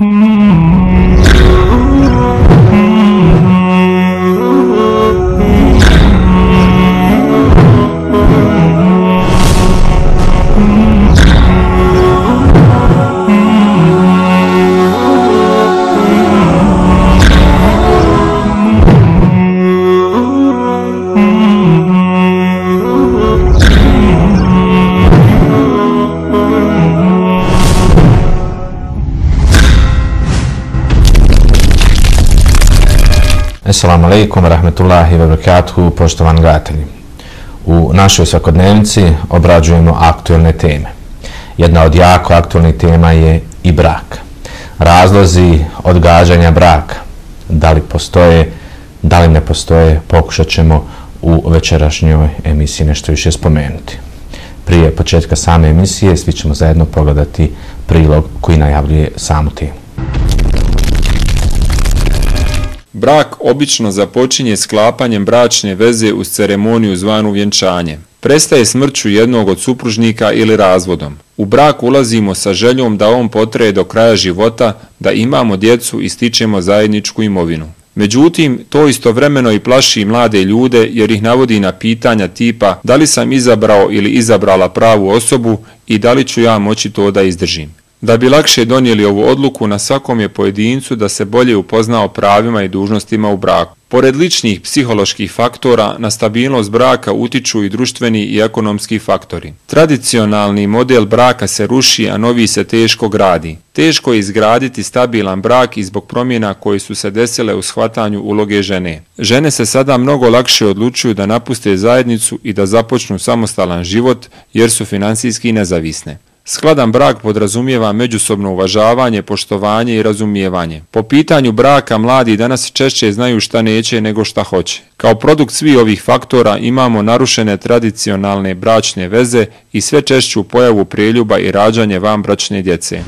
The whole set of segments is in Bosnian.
Assalamu alaikum, rahmetullahi wa barakatuhu, poštovan gledatelji. U našoj svakodnevnici obrađujemo aktuelne teme. Jedna od jako aktuelnih tema je i brak. Razlozi odgađanja braka, da li postoje, da li ne postoje, pokušat ćemo u večerašnjoj emisiji nešto više spomenuti. Prije početka same emisije svi ćemo zajedno pogledati prilog koji najavljuje samu temu. Brak obično započinje sklapanjem bračne veze uz ceremoniju zvanu vjenčanje. Prestaje smrću jednog od supružnika ili razvodom. U brak ulazimo sa željom da on potreje do kraja života, da imamo djecu i stičemo zajedničku imovinu. Međutim, to istovremeno i plaši mlade ljude jer ih navodi na pitanja tipa da li sam izabrao ili izabrala pravu osobu i da li ću ja moći to da izdržim. Da bi lakše donijeli ovu odluku, na svakom je pojedincu da se bolje upoznao pravima i dužnostima u braku. Pored ličnih psiholoških faktora, na stabilnost braka utiču i društveni i ekonomski faktori. Tradicionalni model braka se ruši, a novi se teško gradi. Teško je izgraditi stabilan brak i zbog promjena koji su se desile u shvatanju uloge žene. Žene se sada mnogo lakše odlučuju da napuste zajednicu i da započnu samostalan život jer su financijski nezavisne. Skladan brak podrazumijeva međusobno uvažavanje, poštovanje i razumijevanje. Po pitanju braka mladi danas češće znaju šta neće nego šta hoće. Kao produkt svih ovih faktora imamo narušene tradicionalne bračne veze i sve češću pojavu priljuba i rađanje van bračne djece.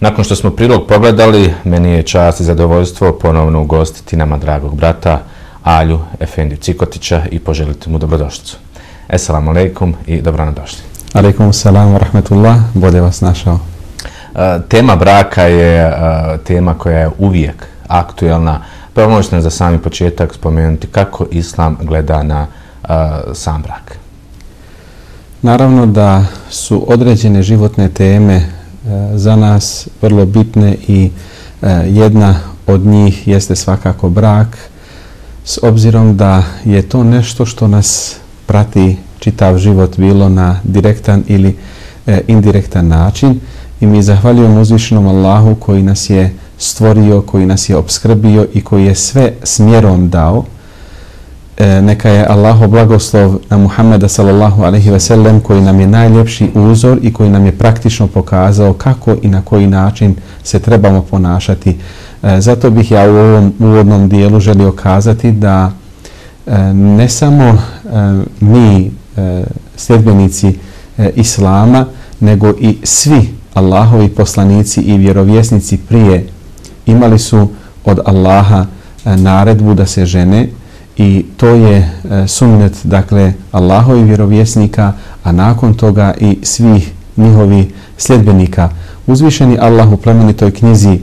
Nakon što smo prilog pogledali, meni je čast i zadovoljstvo ponovno ugostiti nama dragog brata Alju Efendiju Cikotića i poželiti mu dobrodošlicu. Assalamu alaikum i dobro nadošli. Alaikum salam wa rahmetullah, bode vas našao. Uh, tema braka je uh, tema koja je uvijek aktuelna. Prvo možete za sami početak spomenuti kako islam gleda na uh, sam brak. Naravno da su određene životne teme za nas vrlo bitne i jedna od njih jeste svakako brak s obzirom da je to nešto što nas prati čitav život bilo na direktan ili e, indirektan način i mi zahvaljujemo uzvišenom Allahu koji nas je stvorio, koji nas je obskrbio i koji je sve smjerom dao. E, neka je Allahu blagoslov na Muhammeda sallallahu alaihi ve sellem koji nam je najljepši uzor i koji nam je praktično pokazao kako i na koji način se trebamo ponašati. E, zato bih ja u ovom uvodnom dijelu želio kazati da E, ne samo e, mi e, sljedbenici Islama, nego i svi Allahovi poslanici i vjerovjesnici prije imali su od Allaha naredbu da se žene i to je sunnet dakle Allahovi vjerovjesnika, a nakon toga i svih njihovi sljedbenika. Uzvišeni Allah u plemenitoj knjizi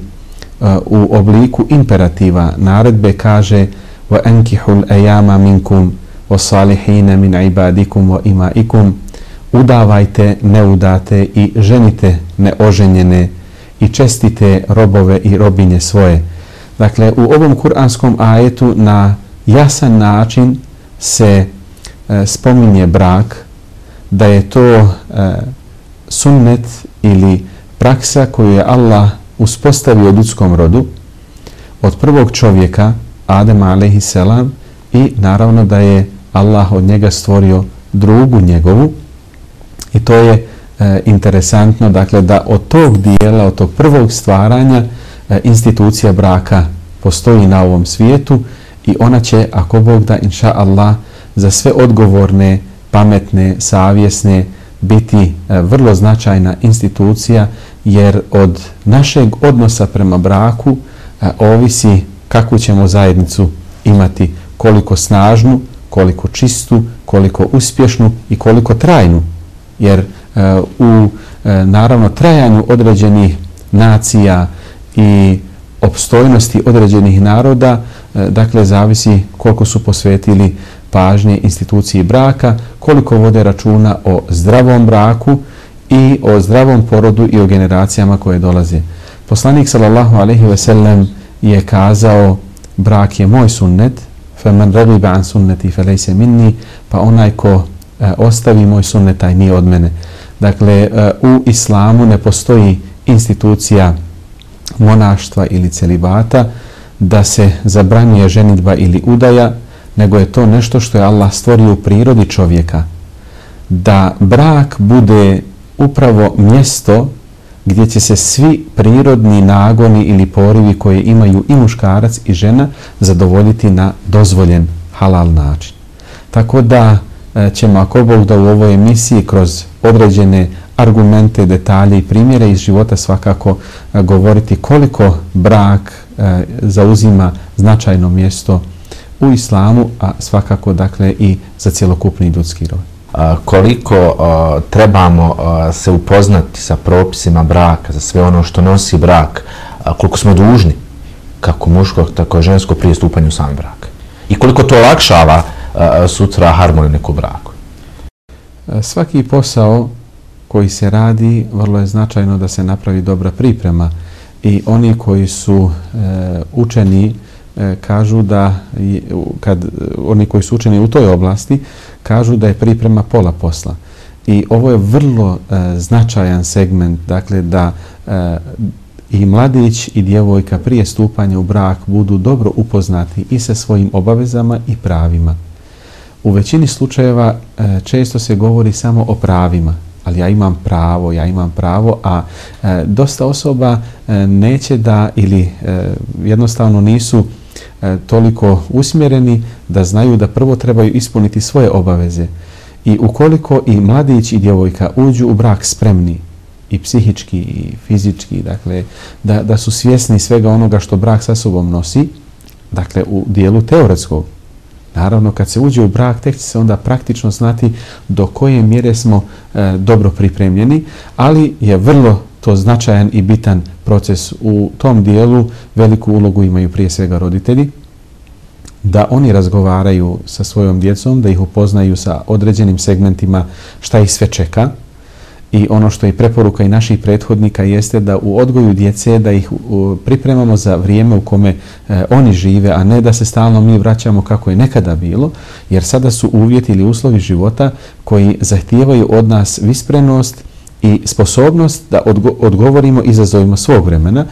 u obliku imperativa naredbe kaže وأنكحوا الأيام منكم والصالحين من عبادكم وإمائكم udavajte neudate i ženite neoženjene i čestite robove i robinje svoje. Dakle, u ovom kuranskom ajetu na jasan način se e, spominje brak, da je to e, sunnet ili praksa koju je Allah uspostavio ljudskom rodu od prvog čovjeka Adem alaihi selam i naravno da je Allah od njega stvorio drugu njegovu. I to je e, interesantno dakle da od tog dijela, od tog prvog stvaranja e, institucija braka postoji na ovom svijetu i ona će, ako Bog da, inša Allah, za sve odgovorne, pametne, savjesne, biti e, vrlo značajna institucija, jer od našeg odnosa prema braku e, ovisi kakvu ćemo zajednicu imati, koliko snažnu, koliko čistu, koliko uspješnu i koliko trajnu. Jer e, u e, naravno trajanju određenih nacija i opstojnosti određenih naroda, e, dakle zavisi koliko su posvetili pažnje instituciji braka, koliko vode računa o zdravom braku i o zdravom porodu i o generacijama koje dolaze. Poslanik sallallahu alejhi ve sellem je kazao brak je moj sunnet, fa man عَنْ an sunnati fa minni, pa onaj ko e, ostavi moj sunnet taj nije od mene. Dakle e, u islamu ne postoji institucija monaštva ili celibata da se zabranjuje ženitba ili udaja, nego je to nešto što je Allah stvorio u prirodi čovjeka. Da brak bude upravo mjesto gdje će se svi prirodni nagoni ili porivi koje imaju i muškarac i žena zadovoljiti na dozvoljen halal način. Tako da e, ćemo ako Bog da u ovoj emisiji kroz određene argumente, detalje i primjere iz života svakako e, govoriti koliko brak e, zauzima značajno mjesto u islamu, a svakako dakle i za cjelokupni ljudski rod koliko trebamo se upoznati sa propisima braka, za sve ono što nosi brak, koliko smo dužni, kako muško, tako i žensko, prije stupanja u sam brak. I koliko to olakšava sutra harmoniju neku braku. E, svaki posao koji se radi, vrlo je značajno da se napravi dobra priprema i oni koji su e, učeni E, kažu da kad e, oni koji su učeni u toj oblasti kažu da je priprema pola posla. I ovo je vrlo e, značajan segment, dakle da e, i mladić i djevojka prije stupanja u brak budu dobro upoznati i sa svojim obavezama i pravima. U većini slučajeva e, često se govori samo o pravima, ali ja imam pravo, ja imam pravo, a e, dosta osoba e, neće da ili e, jednostavno nisu E, E, toliko usmjereni da znaju da prvo trebaju ispuniti svoje obaveze. I ukoliko i mladić i djevojka uđu u brak spremni i psihički i fizički, dakle, da, da su svjesni svega onoga što brak sa sobom nosi, dakle, u dijelu teoretskog, Naravno, kad se uđe u brak, tek će se onda praktično znati do koje mjere smo e, dobro pripremljeni, ali je vrlo to značajan i bitan proces u tom dijelu. Veliku ulogu imaju prije svega roditelji, da oni razgovaraju sa svojom djecom, da ih upoznaju sa određenim segmentima šta ih sve čeka. I ono što je preporuka i naših prethodnika jeste da u odgoju djece da ih pripremamo za vrijeme u kome e, oni žive, a ne da se stalno mi vraćamo kako je nekada bilo, jer sada su uvjeti ili uslovi života koji zahtijevaju od nas visprenost i sposobnost da odgo odgovorimo izazovima svog vremena,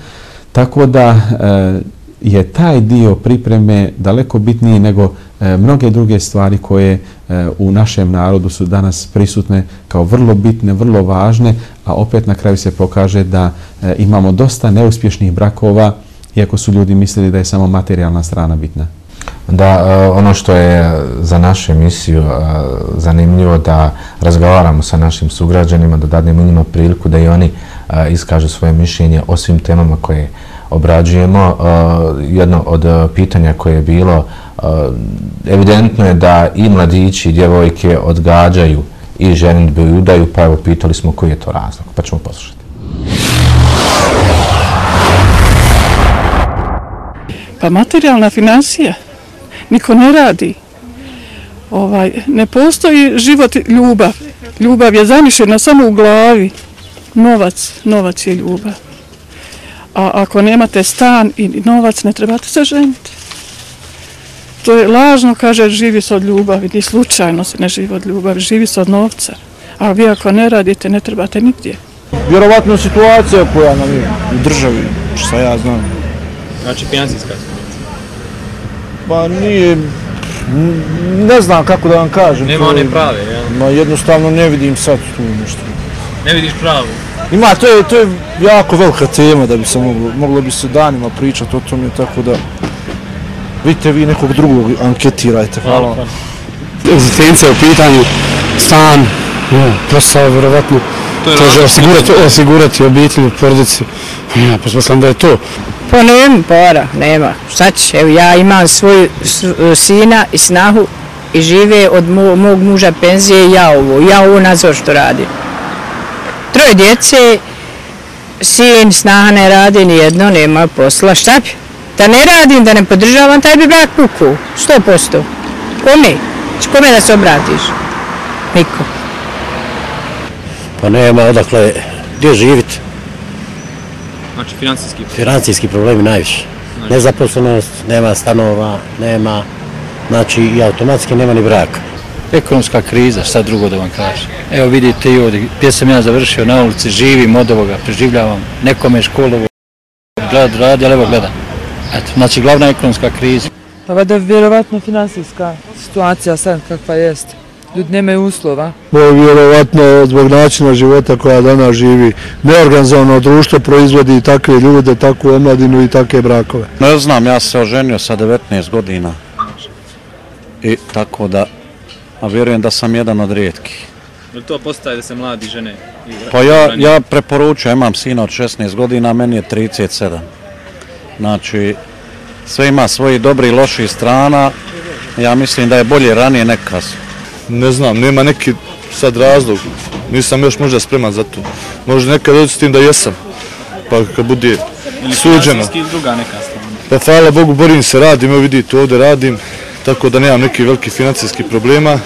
tako da e, je taj dio pripreme daleko bitniji nego e, mnoge druge stvari koje e, u našem narodu su danas prisutne kao vrlo bitne, vrlo važne, a opet na kraju se pokaže da e, imamo dosta neuspješnih brakova, iako su ljudi mislili da je samo materijalna strana bitna. Da, e, ono što je za našu emisiju e, zanimljivo da razgovaramo sa našim sugrađanima, da dadnemo njima priliku da i oni e, iskažu svoje mišljenje o svim temama koje obrađujemo. Jedno od pitanja koje je bilo, evidentno je da i mladići i djevojke odgađaju i ženitbe i udaju, pa evo pitali smo koji je to razlog, pa ćemo poslušati. Pa materijalna financija niko ne radi. Ovaj, ne postoji život ljubav. Ljubav je zamišljena samo u glavi. Novac, novac je ljubav. A ako nemate stan i novac, ne trebate se ženiti. To je lažno, kaže, živi se od ljubavi. Ni slučajno se ne živi od ljubavi, živi se od novca. A vi ako ne radite, ne trebate nigdje. Vjerovatno situacija koja nam je u državi, što ja znam. Znači, financijska situacija. Pa nije, ne znam kako da vam kažem. Nema one prave, jel? Ma jednostavno ne vidim sad tu nešto. Ne vidiš pravu? Ima, to je, to je jako velika tema da bi se moglo, moglo bi se danima pričati o tome, tako da vidite vi nekog drugog anketirajte, hvala. Egzistencija u pitanju, stan, ja, posao, vjerovatno, to je osigurati, osigurati obitelju, porodici, ja, posposlam da je to. Pa nema para, nema. Šta će, evo ja imam svoju sina i snahu i žive od mog muža penzije i ja ovo, ja ovo nadzor što radi. troje djece, sin, snaha ne radi, nijedno, nema posla, šta bi? Da ne radim, da ne podržavam, taj bi brak puku, sto posto. Kome? Kome da se obratiš? Niko. Pa nema odakle, gdje živiti? Znači financijski Financijski problemi najviše. Nezaposlenost, nema stanova, nema, znači i automatski nema ni braka. Ekonomska kriza, šta drugo da vam kažem. Evo vidite i ovdje, gdje sam ja završio na ulici, živim od ovoga, preživljavam, nekome školovo, gled, radi, ali evo gledam. Eto, znači glavna ekonomska kriza. Pa vada vjerovatno finansijska situacija sad kakva jest. Ljudi nemaju uslova. Vjerovatno zbog načina života koja danas živi. Neorganizovano društvo proizvodi takve ljude, takvu omladinu i takve brakove. Ne znam, ja sam se oženio sa 19 godina. I tako da, a vjerujem da sam jedan od rijetkih. Jel to postaje da se mladi žene? Pa ja, ja preporučujem, imam sina od 16 godina, meni je 37. Znači, sve ima svoji dobri i loši strana. Ja mislim da je bolje ranije nek kasnije. Ne znam, nema neki sad razlog. Nisam još možda spreman za to. Možda nekad doći s tim da jesam. Pa kad bude Ili suđeno. ili druga neka strana. Pa hvala Bogu, borim se, radim, evo vidite ovdje radim, tako da nemam neki veliki financijski problema.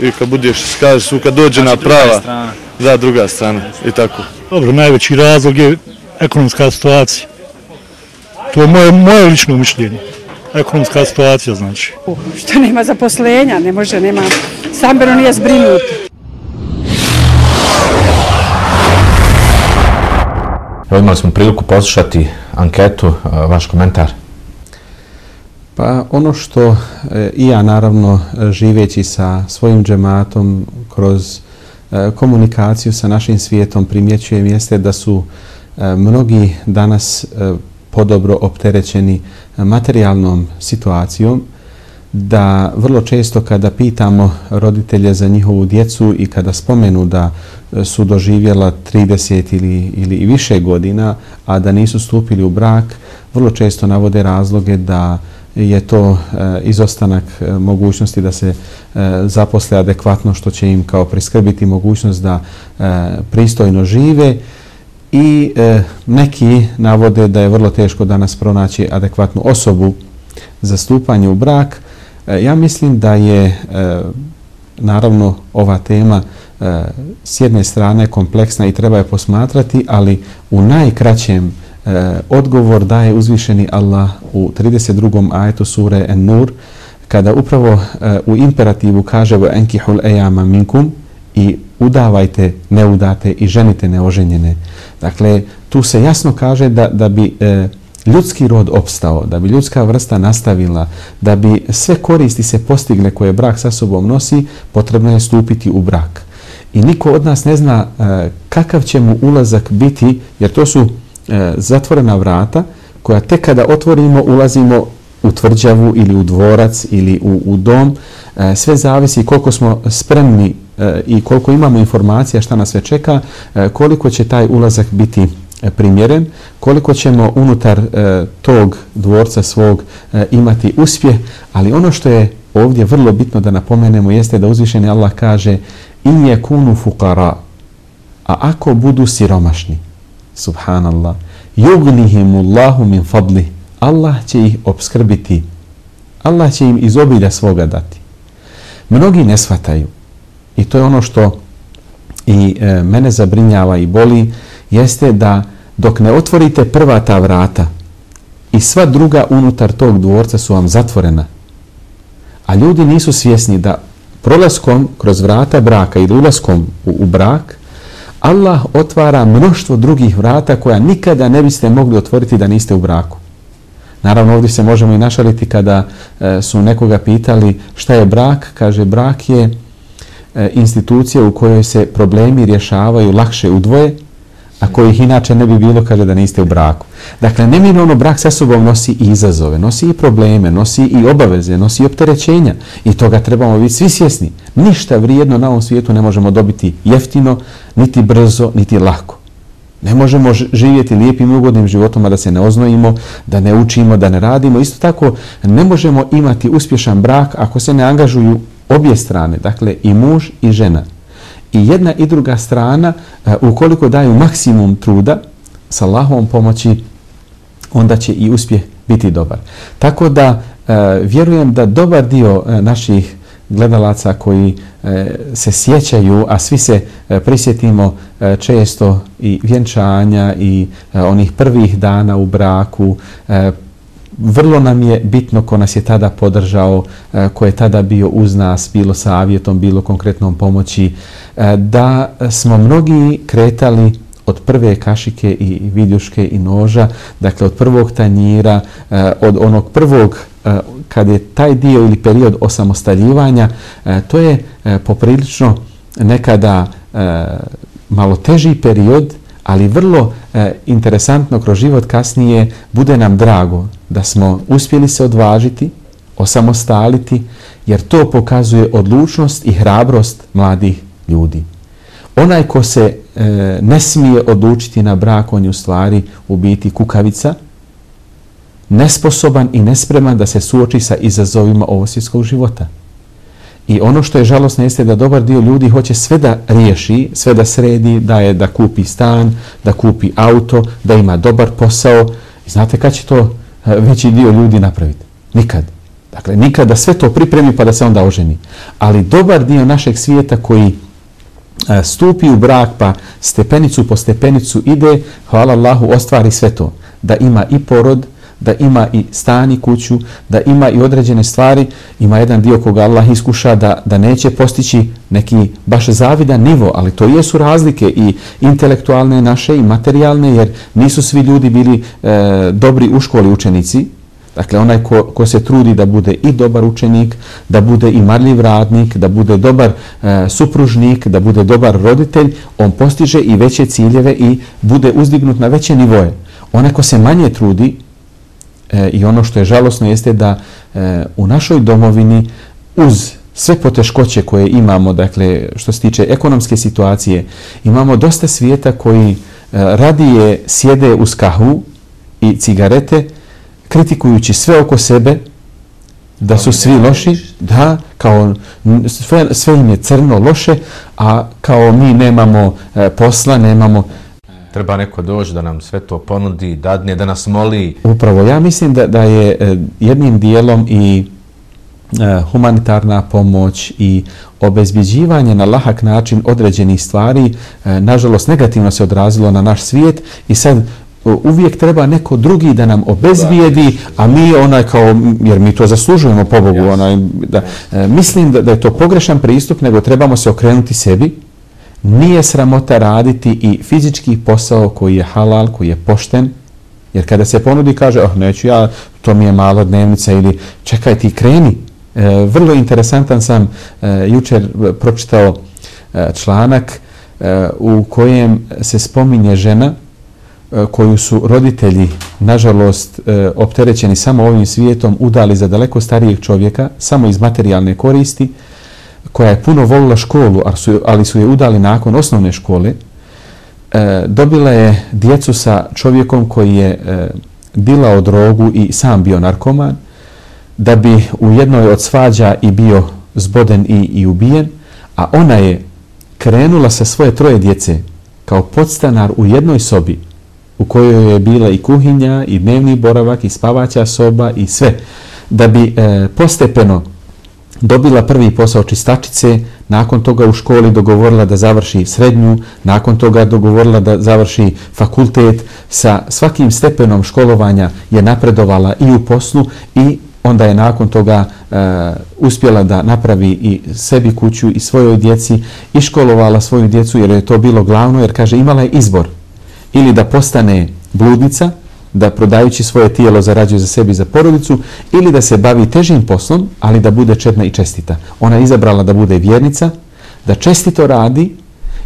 I kad budeš, kažeš, su kad dođe na Znači, je prava, strana. da, druga strana, i tako. Dobro, najveći razlog je ekonomska situacija. To je moje, moje lično mišljenje. Ekonomska situacija znači. Što nema zaposlenja, ne može, nema, stambeno nije zbrinut. Imali smo priliku poslušati anketu, a, vaš komentar. Pa ono što e, i ja naravno e, živeći sa svojim džematom kroz e, komunikaciju sa našim svijetom primjećujem jeste da su e, mnogi danas e, podobro opterećeni e, materijalnom situacijom, da vrlo često kada pitamo roditelje za njihovu djecu i kada spomenu da e, su doživjela 30 ili, ili i više godina, a da nisu stupili u brak, vrlo često navode razloge da je to e, izostanak e, mogućnosti da se e, zaposle adekvatno što će im kao priskrbiti mogućnost da e, pristojno žive i e, neki navode da je vrlo teško danas pronaći adekvatnu osobu za stupanje u brak. E, ja mislim da je e, naravno ova tema e, s jedne strane kompleksna i treba je posmatrati, ali u najkraćem e, odgovor daje uzvišeni Allah u 32. ajetu sure En-Nur, kada upravo e, u imperativu kaže enkihul ejama minkum i udavajte neudate i ženite neoženjene. Dakle, tu se jasno kaže da, da bi e, ljudski rod opstao, da bi ljudska vrsta nastavila, da bi sve koristi se postigle koje brak sa sobom nosi, potrebno je stupiti u brak. I niko od nas ne zna e, kakav će mu ulazak biti, jer to su e, zatvorena vrata koja tek kada otvorimo ulazimo u tvrđavu ili u dvorac ili u, u dom. E, sve zavisi koliko smo spremni i koliko imamo informacija šta nas sve čeka, e, koliko će taj ulazak biti e, primjeren, koliko ćemo unutar e, tog dvorca svog imati uspjeh, ali ono što je ovdje vrlo bitno da napomenemo jeste da uzvišeni Allah kaže in je kunu fukara, a ako budu siromašni, subhanallah, yugnihimullahu min fadli, Allah će ih obskrbiti, Allah će im iz obilja svoga dati. Mnogi ne shvataju i to je ono što i e, mene zabrinjava i boli, jeste da dok ne otvorite prva ta vrata i sva druga unutar tog dvorca su vam zatvorena, a ljudi nisu svjesni da prolaskom kroz vrata braka ili ulaskom u, u brak, Allah otvara mnoštvo drugih vrata koja nikada ne biste mogli otvoriti da niste u braku. Naravno, ovdje se možemo i našaliti kada e, su nekoga pitali šta je brak. Kaže, brak je e, E, institucija u kojoj se problemi rješavaju lakše u dvoje, a kojih inače ne bi bilo, kaže, da niste u braku. Dakle, neminovno brak sa sobom nosi i izazove, nosi i probleme, nosi i obaveze, nosi i opterećenja. I toga trebamo biti svi svjesni. Ništa vrijedno na ovom svijetu ne možemo dobiti jeftino, niti brzo, niti lako. Ne možemo živjeti lijepim i ugodnim životom, a da se ne oznojimo, da ne učimo, da ne radimo. Isto tako, ne možemo imati uspješan brak ako se ne angažuju obje strane, dakle i muž i žena. i jedna i druga strana e, ukoliko daju maksimum truda sa Allahovom pomoći onda će i uspjeh biti dobar. Tako da e, vjerujem da dobar dio e, naših gledalaca koji e, se sjećaju, a svi se e, prisjetimo e, često i vjenčanja i e, onih prvih dana u braku, e, vrlo nam je bitno ko nas je tada podržao, e, ko je tada bio uz nas, bilo savjetom, bilo konkretnom pomoći, e, da smo mnogi kretali od prve kašike i vidjuške i noža, dakle od prvog tanjira, e, od onog prvog kad je taj dio ili period osamostaljivanja, to je poprilično nekada malo teži period, ali vrlo e, interesantno kroz život kasnije bude nam drago da smo uspjeli se odvažiti, osamostaliti, jer to pokazuje odlučnost i hrabrost mladih ljudi. Onaj ko se e, ne smije odlučiti na brak, on je u stvari u biti kukavica, nesposoban i nespreman da se suoči sa izazovima ovosvjetskog života. I ono što je žalostno jeste da dobar dio ljudi hoće sve da riješi, sve da sredi, da je da kupi stan, da kupi auto, da ima dobar posao. I znate kad će to e, veći dio ljudi napraviti? Nikad. Dakle, nikad da sve to pripremi pa da se onda oženi. Ali dobar dio našeg svijeta koji e, stupi u brak pa stepenicu po stepenicu ide, hvala Allahu, ostvari sve to. Da ima i porod, da ima i stani kuću, da ima i određene stvari, ima jedan dio koga Allah iskuša da, da neće postići neki baš zavidan nivo, ali to jesu razlike i intelektualne naše i materijalne, jer nisu svi ljudi bili e, dobri u školi učenici, Dakle, onaj ko, ko se trudi da bude i dobar učenik, da bude i marljiv radnik, da bude dobar e, supružnik, da bude dobar roditelj, on postiže i veće ciljeve i bude uzdignut na veće nivoje. Onaj ko se manje trudi, E, I ono što je žalosno jeste da e, u našoj domovini uz sve poteškoće koje imamo, dakle što se tiče ekonomske situacije, imamo dosta svijeta koji e, radije sjede uz kahu i cigarete, kritikujući sve oko sebe, da su svi loši, da, kao sve, sve im je crno, loše, a kao mi nemamo e, posla, nemamo treba neko doći da nam sve to ponudi, dadne, da nas moli. Upravo, ja mislim da, da je e, jednim dijelom i e, humanitarna pomoć i obezbjeđivanje na lahak način određenih stvari, e, nažalost, negativno se odrazilo na naš svijet i sad uvijek treba neko drugi da nam obezbijedi, a mi onaj kao, jer mi to zaslužujemo po Bogu, onaj, da, mislim da, da je to pogrešan pristup, nego trebamo se okrenuti sebi, nije sramota raditi i fizički posao koji je halal, koji je pošten, jer kada se ponudi kaže, oh, neću ja, to mi je malo dnevnica ili čekaj ti kreni. E, vrlo interesantan sam e, jučer e, pročitao e, članak e, u kojem se spominje žena e, koju su roditelji, nažalost, e, opterećeni samo ovim svijetom, udali za daleko starijeg čovjeka, samo iz materijalne koristi, koja je puno volila školu, ali su je udali nakon osnovne škole, e, dobila je djecu sa čovjekom koji je e, dilao drogu i sam bio narkoman, da bi u jednoj od svađa i bio zboden i, i ubijen, a ona je krenula sa svoje troje djece kao podstanar u jednoj sobi u kojoj je bila i kuhinja i dnevni boravak i spavaća soba i sve, da bi e, postepeno dobila prvi posao čistačice, nakon toga u školi dogovorila da završi srednju, nakon toga dogovorila da završi fakultet, sa svakim stepenom školovanja je napredovala i u poslu i onda je nakon toga e, uspjela da napravi i sebi kuću i svojoj djeci i školovala svoju djecu jer je to bilo glavno jer kaže imala je izbor. Ili da postane bludnica da prodajući svoje tijelo zarađuje za sebi za porodicu ili da se bavi težim poslom, ali da bude čedna i čestita. Ona je izabrala da bude vjernica, da čestito radi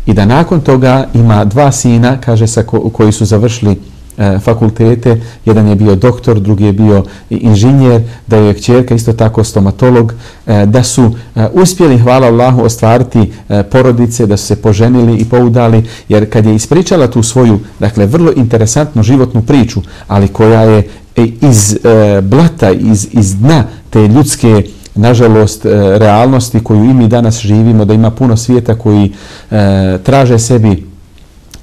i da nakon toga ima dva sina, kaže sa ko, koji su završili E, fakultete, jedan je bio doktor, drugi je bio inženjer, da je kćerka isto tako stomatolog, e, da su e, uspjeli, hvala Allahu, ostvariti e, porodice, da su se poženili i poudali, jer kad je ispričala tu svoju, dakle, vrlo interesantnu životnu priču, ali koja je e, iz e, blata, iz, iz dna te ljudske nažalost, realnosti koju i mi danas živimo, da ima puno svijeta koji e, traže sebi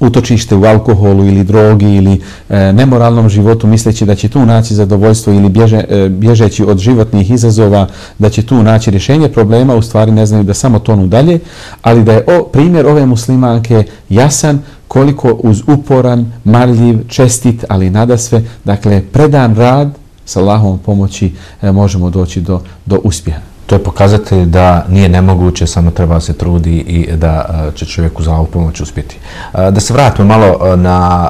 utočište u alkoholu ili drogi ili e, nemoralnom životu misleći da će tu naći zadovoljstvo ili bježe, e, bježeći od životnih izazova da će tu naći rješenje problema, u stvari ne znaju da samo tonu dalje, ali da je o, primjer ove muslimanke jasan koliko uz uporan, marljiv, čestit, ali nada sve, dakle, predan rad sa Allahovom pomoći e, možemo doći do, do uspjeha. To je pokazatelj da nije nemoguće, samo treba se trudi i da će čovjek uz ovu pomoć uspjeti. Da se vratimo malo na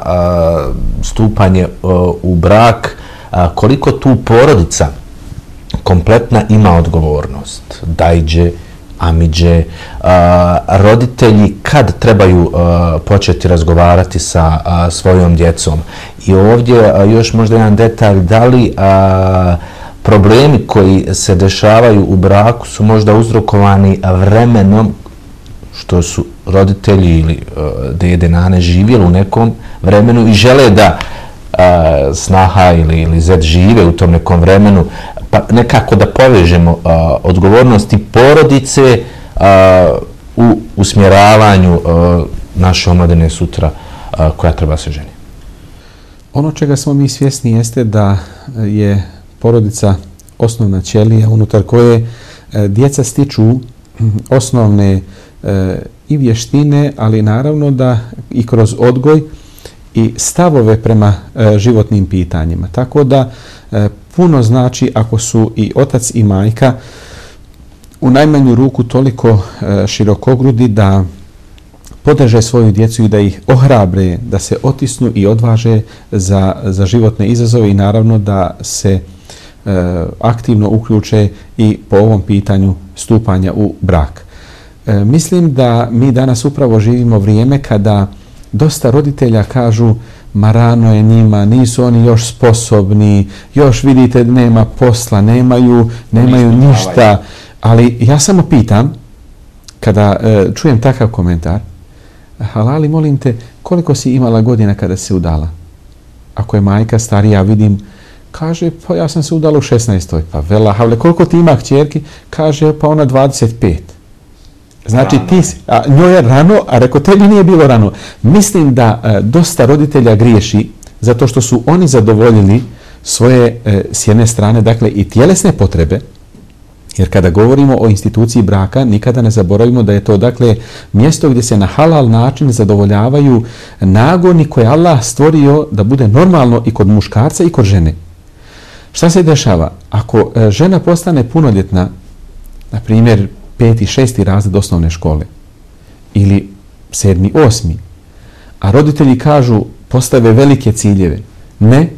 stupanje u brak, koliko tu porodica kompletna ima odgovornost? Dajđe, amiđe, roditelji kad trebaju početi razgovarati sa svojom djecom. I ovdje još možda jedan detalj, da li a, problemi koji se dešavaju u braku su možda uzrokovani vremenom što su roditelji ili uh, dede, nane živjeli u nekom vremenu i žele da uh, snaha ili, ili zed žive u tom nekom vremenu, pa nekako da povežemo e, uh, odgovornosti porodice uh, u usmjeravanju uh, naše omladine sutra uh, koja treba se ženi. Ono čega smo mi svjesni jeste da je porodica osnovna ćelija unutar koje e, djeca stiču osnovne e, i vještine, ali naravno da i kroz odgoj i stavove prema e, životnim pitanjima. Tako da e, puno znači ako su i otac i majka u najmanju ruku toliko e, širokogrudi da podrže svoju djecu i da ih ohrabre, da se otisnu i odvaže za, za životne izazove i naravno da se e, aktivno uključe i po ovom pitanju stupanja u brak. E, mislim da mi danas upravo živimo vrijeme kada dosta roditelja kažu marano je njima, nisu oni još sposobni, još vidite nema posla, nemaju, nemaju ništa. Ali ja samo pitam, kada e, čujem takav komentar, halali, molim te, koliko si imala godina kada se udala? Ako je majka starija, vidim, kaže, pa ja sam se udala u 16. Pa vela, havle, koliko ti ima kćerki? Kaže, pa ona 25. Znači rano. ti, a, njoj je rano, a reko tebi nije bilo rano. Mislim da e, dosta roditelja griješi zato što su oni zadovoljili svoje e, s jedne strane, dakle i tjelesne potrebe, jer kada govorimo o instituciji braka, nikada ne zaboravimo da je to dakle mjesto gdje se na halal način zadovoljavaju nagoni koje Allah stvorio da bude normalno i kod muškarca i kod žene. Šta se dešava? Ako e, žena postane punoljetna, na primjer peti, šesti razred osnovne škole ili sedmi, osmi, a roditelji kažu postave velike ciljeve, ne,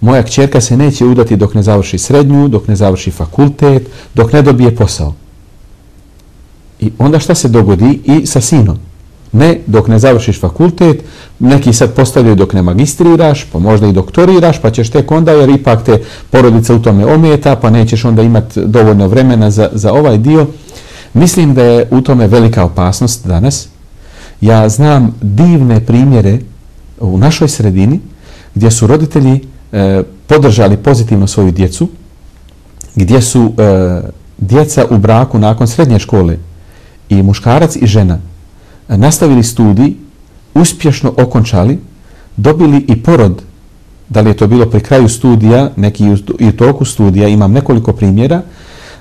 moja kćerka se neće udati dok ne završi srednju, dok ne završi fakultet, dok ne dobije posao. I onda šta se dogodi i sa sinom? Ne, dok ne završiš fakultet, neki sad postavljaju dok ne magistriraš, pa možda i doktoriraš, pa ćeš tek onda, jer ipak te porodica u tome ometa, pa nećeš onda imati dovoljno vremena za, za ovaj dio. Mislim da je u tome velika opasnost danas. Ja znam divne primjere u našoj sredini gdje su roditelji e, podržali pozitivno svoju djecu, gdje su e, djeca u braku nakon srednje škole i muškarac i žena nastavili studij, uspješno okončali, dobili i porod, da li je to bilo pri kraju studija, neki i u toku studija, imam nekoliko primjera,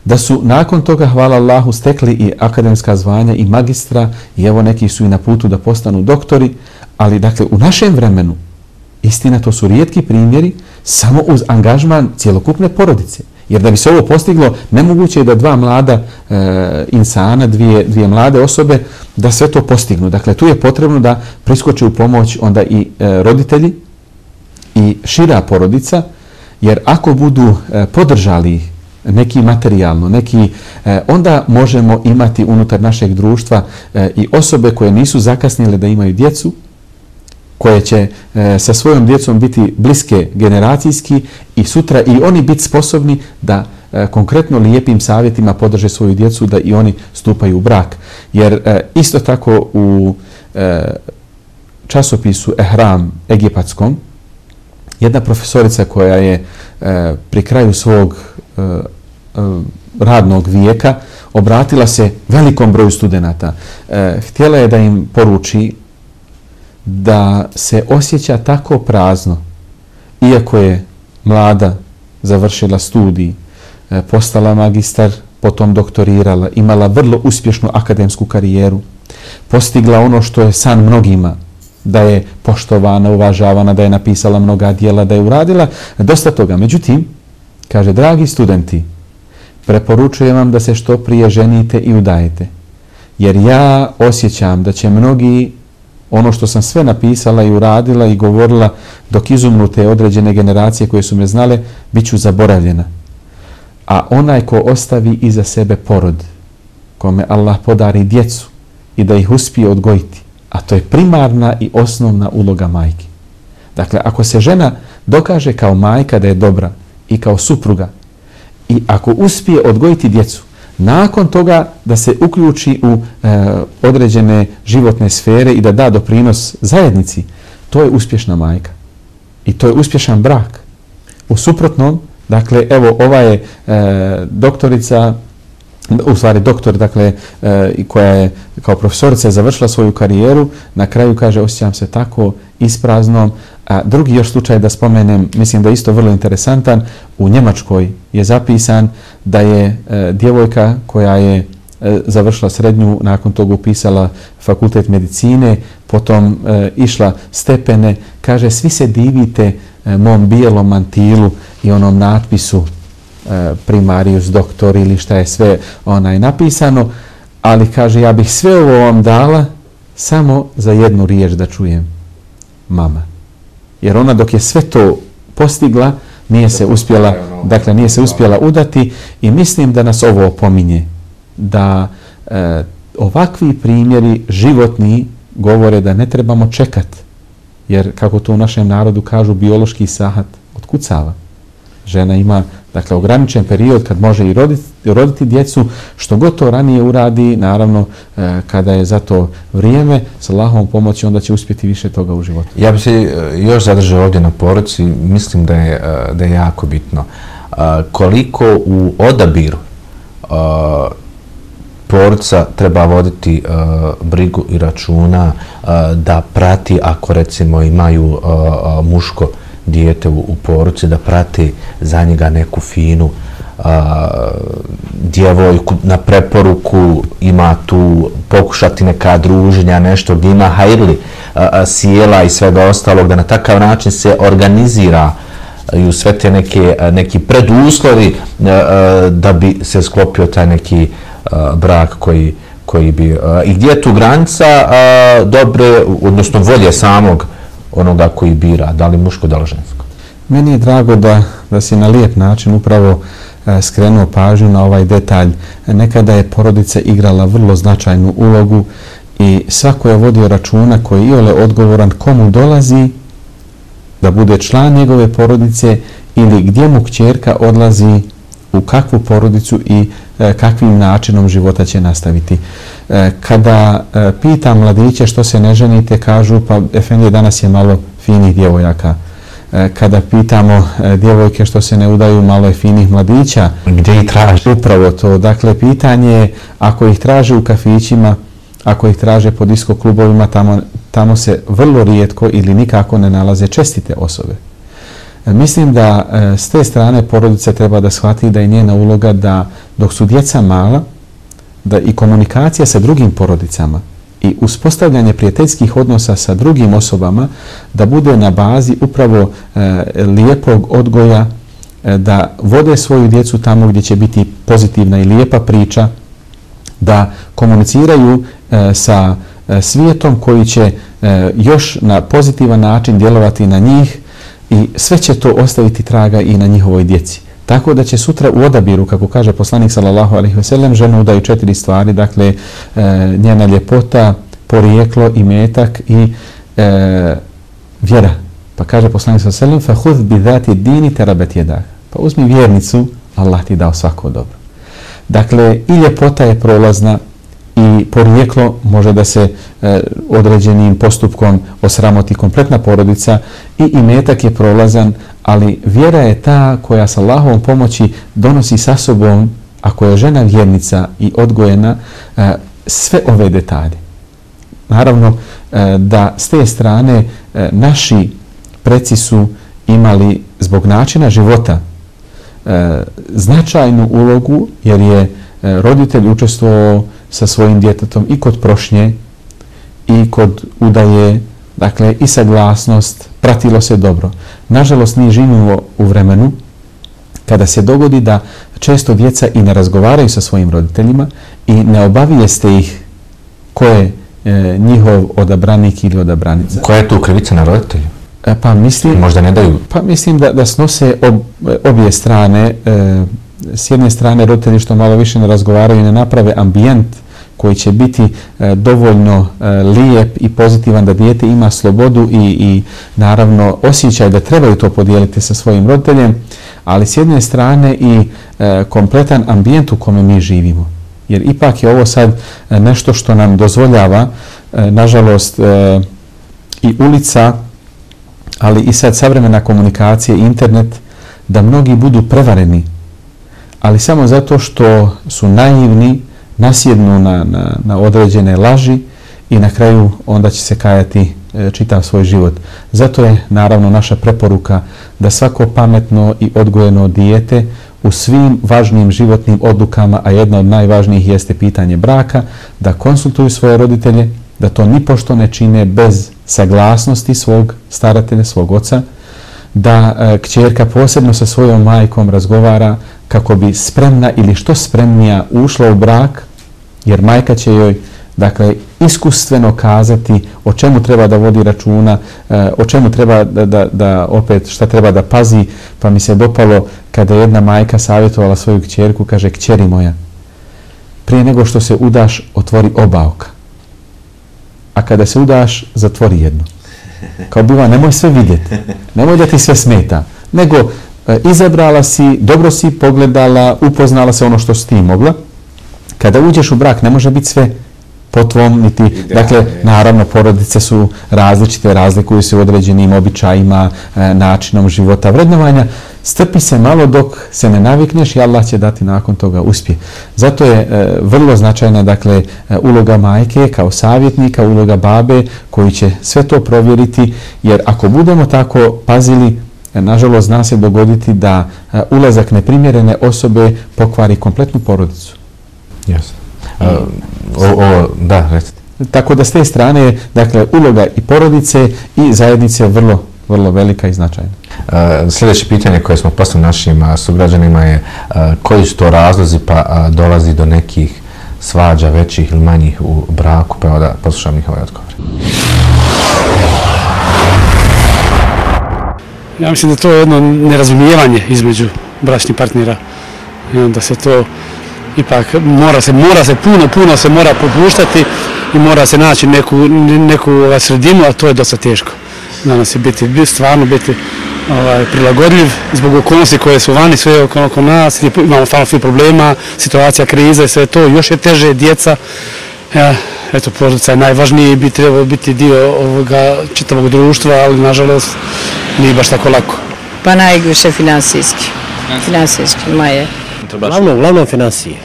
da su nakon toga, hvala Allahu, stekli i akademska zvanja i magistra i evo neki su i na putu da postanu doktori, ali dakle u našem vremenu, istina to su rijetki primjeri, samo uz angažman cjelokupne porodice. Jer da bi se ovo postiglo, nemoguće je da dva mlada e, insana, dvije, dvije mlade osobe, da sve to postignu. Dakle, tu je potrebno da priskoče u pomoć onda i e, roditelji i šira porodica, jer ako budu e, podržali neki materijalno, neki, e, onda možemo imati unutar našeg društva e, i osobe koje nisu zakasnile da imaju djecu, koje će e, sa svojom djecom biti bliske generacijski i sutra i oni biti sposobni da e, konkretno lijepim savjetima podrže svoju djecu da i oni stupaju u brak. Jer e, isto tako u e, časopisu Ehram egipatskom jedna profesorica koja je e, pri kraju svog e, e, radnog vijeka, obratila se velikom broju studenta. E, htjela je da im poruči da se osjeća tako prazno, iako je mlada završila studij, e, postala magistar, potom doktorirala, imala vrlo uspješnu akademsku karijeru, postigla ono što je san mnogima, da je poštovana, uvažavana, da je napisala mnoga dijela, da je uradila dosta toga. Međutim, kaže, dragi studenti, preporučujem vam da se što prije ženite i udajete. Jer ja osjećam da će mnogi ono što sam sve napisala i uradila i govorila dok izumnu te određene generacije koje su me znale, bit ću zaboravljena. A onaj ko ostavi iza sebe porod, kome Allah podari djecu i da ih uspije odgojiti, a to je primarna i osnovna uloga majke. Dakle, ako se žena dokaže kao majka da je dobra i kao supruga i ako uspije odgojiti djecu, nakon toga da se uključi u e, određene životne sfere i da da doprinos zajednici, to je uspješna majka. I to je uspješan brak. U suprotnom, dakle, evo, ova je e, doktorica u stvari doktor, dakle, e, koja je kao profesorica završila svoju karijeru, na kraju kaže osjećam se tako ispraznom. A drugi još slučaj da spomenem, mislim da je isto vrlo interesantan, u Njemačkoj je zapisan da je e, djevojka koja je e, završila srednju, nakon toga upisala fakultet medicine, potom e, išla stepene, kaže svi se divite e, mom bijelom mantilu i onom natpisu E, primarius doktor ili šta je sve onaj napisano, ali kaže ja bih sve ovo vam dala samo za jednu riječ da čujem. Mama. Jer ona dok je sve to postigla, nije se uspjela, dakle nije se uspjela udati i mislim da nas ovo opominje da e, ovakvi primjeri životni govore da ne trebamo čekat jer kako to u našem narodu kažu biološki sahat odkucava. Žena ima dakle ograničen period kad može i roditi, roditi djecu, što god to ranije uradi, naravno e, kada je za to vrijeme, sa Allahovom pomoći onda će uspjeti više toga u životu. Ja bi se e, još zadržao ovdje na poruci, mislim da je, e, da je jako bitno. E, koliko u odabiru porca treba voditi brigu i računa da prati ako recimo imaju muško dijete u, u poruci, da prati za njega neku finu a, djevojku na preporuku, ima tu pokušati neka druženja, nešto gdje ima hajrli, a, a, sjela i svega ostalog, da na takav način se organizira i u sve te neke, neki preduslovi a, a, da bi se sklopio taj neki a, brak koji, koji bi... A, I gdje je tu granica a, dobre, odnosno volje samog onoga koji bira, da li muško, da li žensko. Meni je drago da, da si na lijep način upravo e, skrenuo pažnju na ovaj detalj. Nekada je porodica igrala vrlo značajnu ulogu i svako je vodio računa koji je ole odgovoran komu dolazi da bude član njegove porodice ili gdje mu kćerka odlazi u kakvu porodicu i kakvim načinom života će nastaviti. E, kada e, pita mladiće što se ne ženite, kažu pa Efendije danas je malo finih djevojaka. E, kada pitamo e, djevojke što se ne udaju, malo je finih mladića. Gdje ih traže? Upravo to. Dakle, pitanje je ako ih traže u kafićima, ako ih traže po disko klubovima, tamo, tamo se vrlo rijetko ili nikako ne nalaze čestite osobe. Mislim da e, s te strane porodice treba da shvati da je njena uloga da dok su djeca mala, da i komunikacija sa drugim porodicama i uspostavljanje prijateljskih odnosa sa drugim osobama da bude na bazi upravo e, lijepog odgoja e, da vode svoju djecu tamo gdje će biti pozitivna i lijepa priča da komuniciraju e, sa e, svijetom koji će e, još na pozitivan način djelovati na njih i sve će to ostaviti traga i na njihovoj djeci. Tako da će sutra u odabiru, kako kaže poslanik sallallahu alaihi ve sellem, žena udaju četiri stvari, dakle e, njena ljepota, porijeklo i metak i e, vjera. Pa kaže poslanik sallallahu alaihi ve sellem: "Fa khudh bi zati dini tarabat yadak." Pa uzmi vjernicu, Allah ti dao svako dobro. Dakle, i ljepota je prolazna i porijeklo može da se e, određenim postupkom osramoti kompletna porodica i imetak je prolazan, ali vjera je ta koja sa Allahovom pomoći donosi sa sobom ako je žena vjernica i odgojena, e, sve ove detalje. Naravno, e, da s te strane e, naši preci su imali zbog načina života e, značajnu ulogu, jer je e, roditelj učestvovao sa svojim djetetom i kod prošnje i kod udaje, dakle i saglasnost, pratilo se dobro. Nažalost, nije živimo u vremenu kada se dogodi da često djeca i ne razgovaraju sa svojim roditeljima i ne obavijeste ih ko je e, njihov odabranik ili odabranica. Koja je tu krivica na roditelju? E, pa mislim... Možda ne daju? Pa mislim da, da snose ob, obje strane. E, s jedne strane roditelji što malo više ne razgovaraju i ne naprave ambijent koji će biti e, dovoljno e, lijep i pozitivan da dijete ima slobodu i, i naravno osjećaj da trebaju to podijeliti sa svojim roditeljem, ali s jedne strane i e, kompletan ambijent u kome mi živimo. Jer ipak je ovo sad e, nešto što nam dozvoljava, e, nažalost, e, i ulica, ali i sad savremena komunikacija, internet, da mnogi budu prevareni, ali samo zato što su naivni, nasjednu na, na, na određene laži i na kraju onda će se kajati e, čitav svoj život. Zato je naravno naša preporuka da svako pametno i odgojeno dijete u svim važnim životnim odlukama, a jedna od najvažnijih jeste pitanje braka, da konsultuju svoje roditelje, da to ni pošto ne čine bez saglasnosti svog staratelja, svog oca, da e, kćerka posebno sa svojom majkom razgovara kako bi spremna ili što spremnija ušla u brak, jer majka će joj dakle, iskustveno kazati o čemu treba da vodi računa, e, o čemu treba da, da, da opet šta treba da pazi, pa mi se dopalo kada jedna majka savjetovala svoju kćerku, kaže, kćeri moja, prije nego što se udaš, otvori oba oka. A kada se udaš, zatvori jedno. Kao biva, nemoj sve vidjeti, nemoj da ti sve smeta, nego e, izabrala si, dobro si pogledala, upoznala se ono što si ti mogla, kada uđeš u brak ne može biti sve po tvom, niti, Idealne. dakle, naravno, porodice su različite, razlikuju se u određenim običajima, e, načinom života, vrednovanja. Strpi se malo dok se ne navikneš i Allah će dati nakon toga uspje. Zato je e, vrlo značajna, dakle, e, uloga majke kao savjetnika, uloga babe koji će sve to provjeriti, jer ako budemo tako pazili, e, nažalost, zna se dogoditi da e, ulazak neprimjerene osobe pokvari kompletnu porodicu. Jasno. O, o, da, recite. Tako da s te strane, dakle, uloga i porodice i zajednice je vrlo, vrlo velika i značajna. Uh, sljedeće pitanje koje smo poslali našim sugrađanima je uh, koji su to razlozi pa dolazi do nekih svađa većih ili manjih u braku, pa evo da poslušam njihove odgovore. Ja mislim da to je jedno nerazumijevanje između bračnih partnera. Da se to ipak mora se, mora se puno, puno se mora popuštati i mora se naći neku, neku ovaj, sredinu, a to je dosta teško. Danas je biti, stvarno biti ovaj, prilagodljiv zbog okolnosti koje su vani, sve oko, oko nas, imamo stvarno svi problema, situacija, kriza i sve to, još je teže, djeca, ja, eto, porodica je najvažniji, bi trebao biti dio ovoga čitavog društva, ali nažalost nije baš tako lako. Pa najviše finansijski, finansijski, maje? Glavno, glavno financije.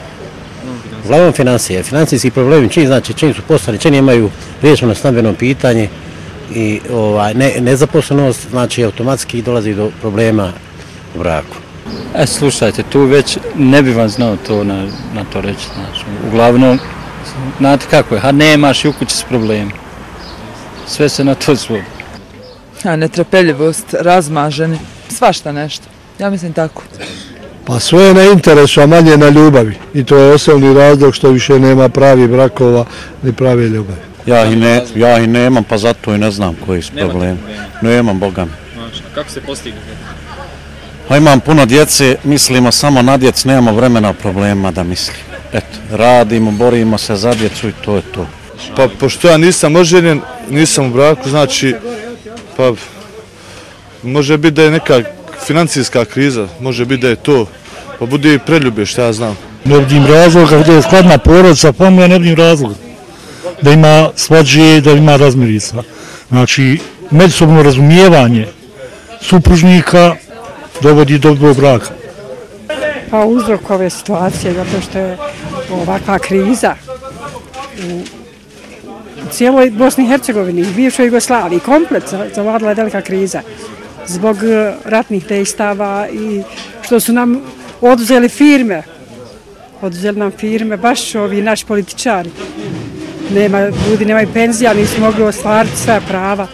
Glavno financije. Financijski problemi, čini znači, čini su postali, čini imaju riješeno stambeno pitanje i ovaj, ne, nezaposlenost, znači automatski dolazi do problema u braku. E, slušajte, tu već ne bi vam znao to na, na to reći. Znači, uglavnom, znate kako je, a nemaš i u kući s problemom. Sve se na to svodi. A netrepeljivost, razmaženi, svašta nešto. Ja mislim tako. Pa sve je na interesu, a manje na ljubavi. I to je osnovni razlog što više nema pravi brakova ni pravi ljubavi. Ja i, ne, ja i nemam, pa zato i ne znam koji su problemi. Nemam, Boga mi. Znači, kako se postigne? Pa imam puno djece, mislimo samo na djec, nemamo vremena problema da mislim. Eto, radimo, borimo se za djecu i to je to. Pa pošto ja nisam oženjen, nisam u braku, znači, pa može biti da je neka financijska kriza, može biti da je to, pa bude i preljube, šta ja znam. Ne vidim razloga, gdje je skladna porodica, pa mu ja ne vidim razloga. Da ima svađe, da ima razmirica. Znači, međusobno razumijevanje supružnika dovodi do dobrog braka. Pa uzrok ove situacije, zato što je ovakva kriza u cijeloj Bosni i Hercegovini, u bivšoj Jugoslaviji, komplet zavadila je velika kriza zbog eh, ratnih dejstava i što su nam oduzeli firme, oduzeli nam firme, baš ovi naši političari. Nema, ljudi nemaju penzija, nisu mogli ostvariti sve prava.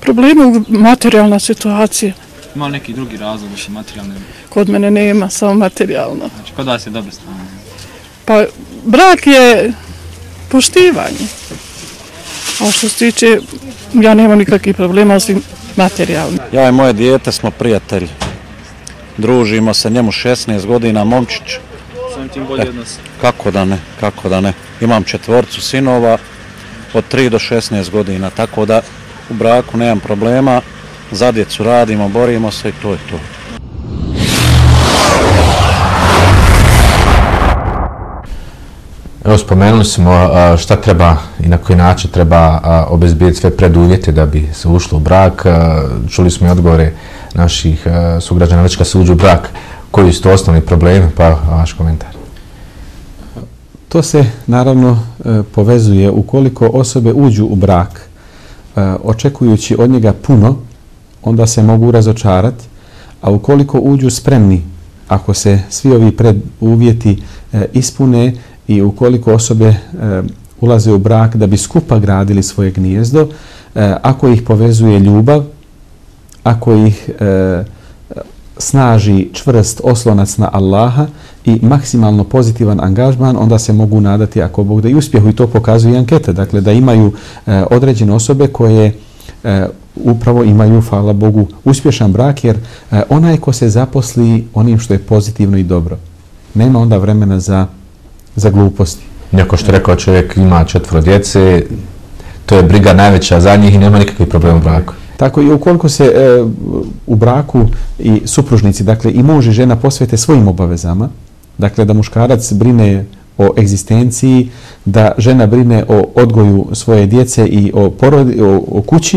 Problemi u materijalna situacija. Ima li neki drugi razlog, više materijalne? Kod mene nema, samo materijalno. Znači, kod vas je dobro strana? Pa, brak je poštivanje. A što se tiče, ja nemam nikakvih problema, osim materijalni. Ja i moje dijete smo prijatelji. Družimo se njemu 16 godina, momčić. Samim tim bolji E, odnos. Kako da ne, kako da ne. Imam četvorcu sinova od 3 do 16 godina, tako da u braku nemam problema. Za djecu radimo, borimo se i to je to. Evo, spomenuli smo šta treba i na koji način treba obezbijeti sve preduvjete da bi se ušlo u brak. Čuli smo i odgovore naših sugrađana već kad se uđu u brak. Koji su to osnovni problemi? Pa vaš komentar. To se naravno e, povezuje ukoliko osobe uđu u brak e, očekujući od njega puno, onda se mogu razočarati, a ukoliko uđu spremni, ako se svi ovi preduvjeti e, ispune i ukoliko osobe ulaze u brak da bi skupa gradili svoje gnijezdo, ako ih povezuje ljubav, ako ih snaži čvrst oslonac na Allaha i maksimalno pozitivan angažman, onda se mogu nadati ako Bog da i uspjehu i to pokazuje ankete. Dakle, da imaju e, određene osobe koje e, upravo imaju, hvala Bogu, uspješan brak, jer e, onaj ko se zaposli onim što je pozitivno i dobro, nema onda vremena za, za gluposti. Neko što rekao čovjek ima četvro djece, to je briga najveća za njih i nema nikakvih problema u braku. Tako i ukoliko se e, u braku i supružnici, dakle i muž i žena posvete svojim obavezama, dakle da muškarac brine o egzistenciji, da žena brine o odgoju svoje djece i o, porodi, o, o kući,